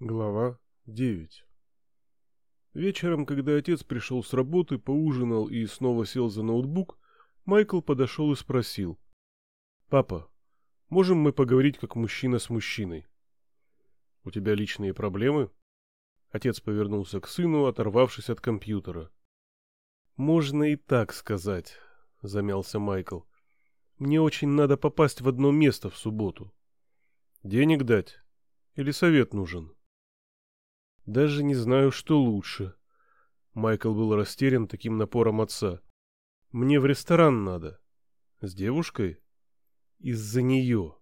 Глава 9 Вечером, когда отец пришел с работы, поужинал и снова сел за ноутбук, Майкл подошел и спросил. «Папа, можем мы поговорить как мужчина с мужчиной?» «У тебя личные проблемы?» Отец повернулся к сыну, оторвавшись от компьютера. «Можно и так сказать», — замялся Майкл. «Мне очень надо попасть в одно место в субботу». «Денег дать? Или совет нужен?» Даже не знаю, что лучше. Майкл был растерян таким напором отца. Мне в ресторан надо. С девушкой? Из-за нее.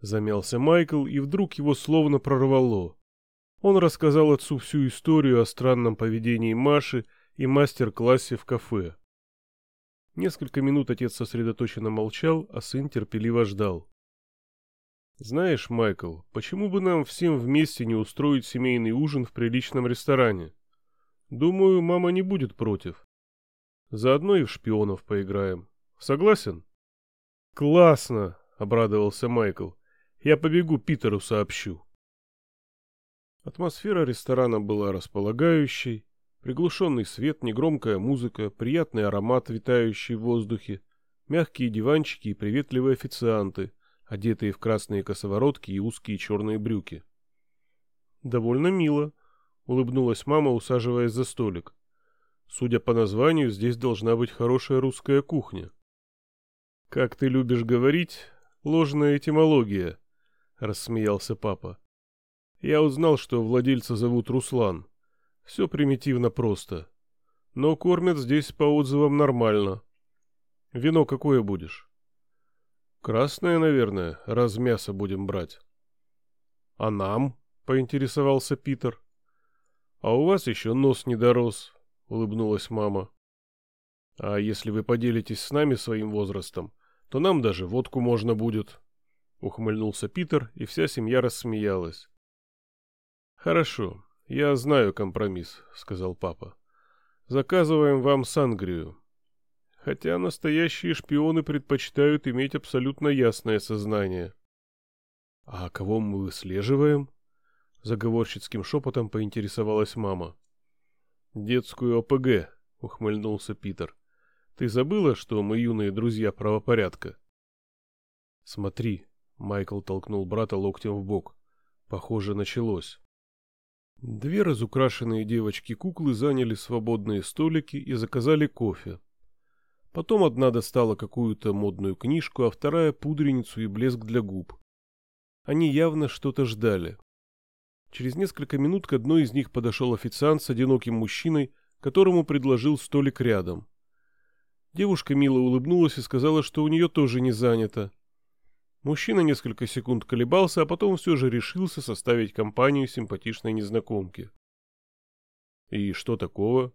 Замялся Майкл, и вдруг его словно прорвало. Он рассказал отцу всю историю о странном поведении Маши и мастер-классе в кафе. Несколько минут отец сосредоточенно молчал, а сын терпеливо ждал. Знаешь, Майкл, почему бы нам всем вместе не устроить семейный ужин в приличном ресторане? Думаю, мама не будет против. Заодно и в шпионов поиграем. Согласен? Классно, обрадовался Майкл. Я побегу Питеру сообщу. Атмосфера ресторана была располагающей. Приглушенный свет, негромкая музыка, приятный аромат, витающий в воздухе, мягкие диванчики и приветливые официанты — одетые в красные косоворотки и узкие черные брюки. «Довольно мило», — улыбнулась мама, усаживаясь за столик. «Судя по названию, здесь должна быть хорошая русская кухня». «Как ты любишь говорить, ложная этимология», — рассмеялся папа. «Я узнал, что владельца зовут Руслан. Все примитивно просто. Но кормят здесь по отзывам нормально. Вино какое будешь?» Красное, наверное, раз мясо будем брать. А нам? Поинтересовался Питер. А у вас еще нос не дорос, улыбнулась мама. А если вы поделитесь с нами своим возрастом, то нам даже водку можно будет. Ухмыльнулся Питер, и вся семья рассмеялась. Хорошо, я знаю компромисс, сказал папа. Заказываем вам сангрию хотя настоящие шпионы предпочитают иметь абсолютно ясное сознание. — А кого мы выслеживаем? — заговорщицким шепотом поинтересовалась мама. — Детскую ОПГ, — ухмыльнулся Питер. — Ты забыла, что мы юные друзья правопорядка? — Смотри, — Майкл толкнул брата локтем в бок. Похоже, началось. Две разукрашенные девочки-куклы заняли свободные столики и заказали кофе. Потом одна достала какую-то модную книжку, а вторая — пудреницу и блеск для губ. Они явно что-то ждали. Через несколько минут к одной из них подошел официант с одиноким мужчиной, которому предложил столик рядом. Девушка мило улыбнулась и сказала, что у нее тоже не занято. Мужчина несколько секунд колебался, а потом все же решился составить компанию симпатичной незнакомке. «И что такого?»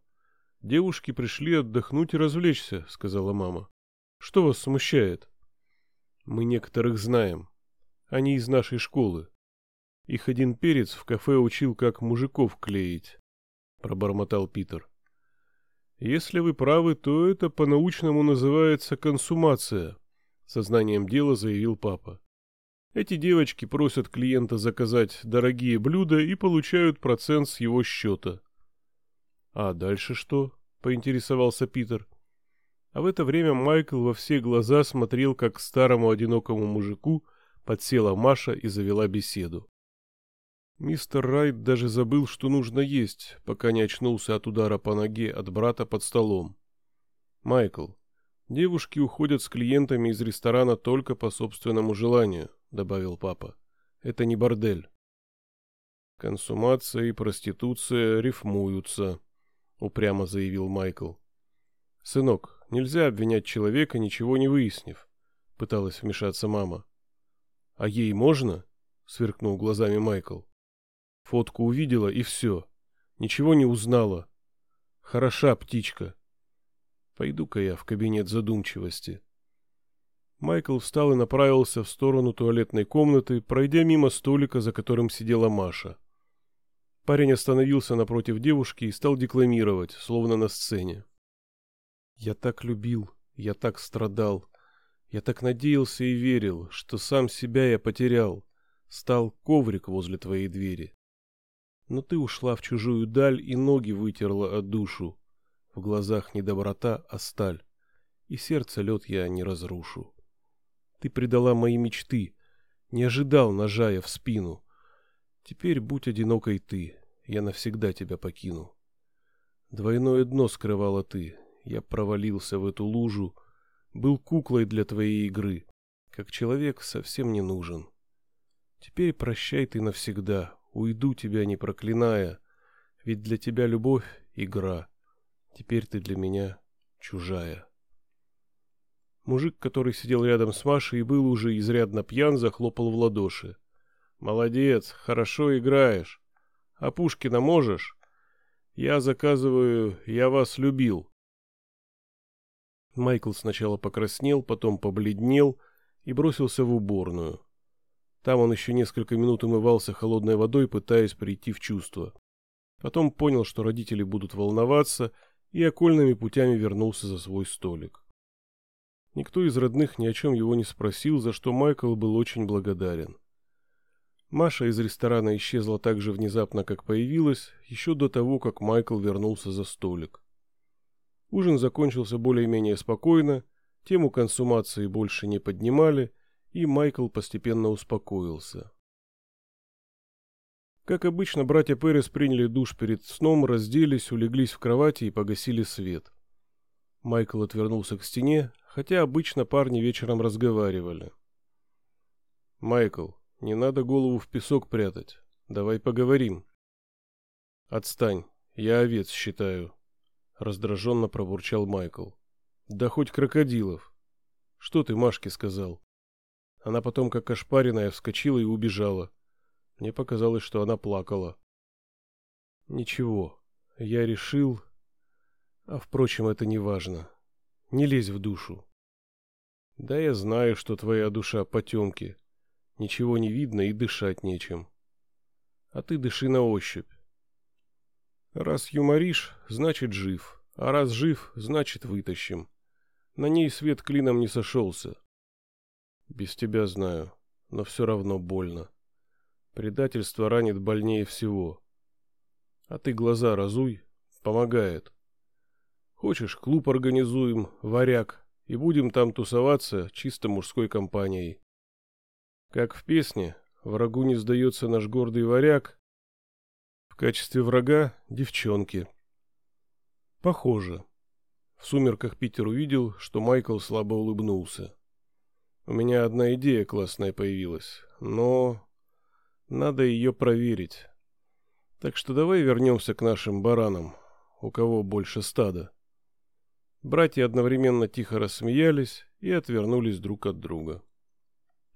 «Девушки пришли отдохнуть и развлечься», — сказала мама. «Что вас смущает?» «Мы некоторых знаем. Они из нашей школы. Их один перец в кафе учил, как мужиков клеить», — пробормотал Питер. «Если вы правы, то это по-научному называется консумация», — сознанием дела заявил папа. «Эти девочки просят клиента заказать дорогие блюда и получают процент с его счета». «А дальше что?» — поинтересовался Питер. А в это время Майкл во все глаза смотрел, как к старому одинокому мужику подсела Маша и завела беседу. Мистер Райт даже забыл, что нужно есть, пока не очнулся от удара по ноге от брата под столом. «Майкл, девушки уходят с клиентами из ресторана только по собственному желанию», — добавил папа. «Это не бордель». Консумация и проституция рифмуются, упрямо заявил Майкл. Сынок, нельзя обвинять человека, ничего не выяснив, пыталась вмешаться мама. А ей можно? сверкнул глазами Майкл. Фотку увидела и все. Ничего не узнала. Хороша птичка. Пойду-ка я в кабинет задумчивости. Майкл встал и направился в сторону туалетной комнаты, пройдя мимо столика, за которым сидела Маша. Парень остановился напротив девушки и стал декламировать, словно на сцене. «Я так любил, я так страдал, я так надеялся и верил, что сам себя я потерял, стал коврик возле твоей двери. Но ты ушла в чужую даль и ноги вытерла от душу. В глазах не доброта, а сталь. И сердце лед я не разрушу. Ты предала мои мечты, не ожидал, ножая в спину. Теперь будь одинокой ты, я навсегда тебя покину. Двойное дно скрывала ты, я провалился в эту лужу, был куклой для твоей игры, как человек совсем не нужен. Теперь прощай ты навсегда, уйду тебя не проклиная, ведь для тебя любовь — игра, теперь ты для меня чужая. Мужик, который сидел рядом с Машей был уже изрядно пьян, захлопал в ладоши. «Молодец, хорошо играешь. А Пушкина можешь? Я заказываю «Я вас любил». Майкл сначала покраснел, потом побледнел и бросился в уборную. Там он еще несколько минут умывался холодной водой, пытаясь прийти в чувство. Потом понял, что родители будут волноваться, и окольными путями вернулся за свой столик. Никто из родных ни о чем его не спросил, за что Майкл был очень благодарен. Маша из ресторана исчезла так же внезапно, как появилась, еще до того, как Майкл вернулся за столик. Ужин закончился более-менее спокойно, тему консумации больше не поднимали, и Майкл постепенно успокоился. Как обычно, братья Перес приняли душ перед сном, разделись, улеглись в кровати и погасили свет. Майкл отвернулся к стене, хотя обычно парни вечером разговаривали. «Майкл, не надо голову в песок прятать. Давай поговорим». «Отстань, я овец считаю», — раздраженно пробурчал Майкл. «Да хоть крокодилов. Что ты Машке сказал?» Она потом, как ошпаренная, вскочила и убежала. Мне показалось, что она плакала. «Ничего, я решил...» А, впрочем, это не важно. Не лезь в душу. Да я знаю, что твоя душа потемки. Ничего не видно и дышать нечем. А ты дыши на ощупь. Раз юморишь, значит жив. А раз жив, значит вытащим. На ней свет клином не сошелся. Без тебя знаю, но все равно больно. Предательство ранит больнее всего. А ты глаза разуй, помогает. Хочешь, клуб организуем, варяг, и будем там тусоваться чисто мужской компанией. Как в песне «Врагу не сдается наш гордый варяг», в качестве врага — девчонки. Похоже. В сумерках Питер увидел, что Майкл слабо улыбнулся. У меня одна идея классная появилась, но надо ее проверить. Так что давай вернемся к нашим баранам, у кого больше стада. Братья одновременно тихо рассмеялись и отвернулись друг от друга.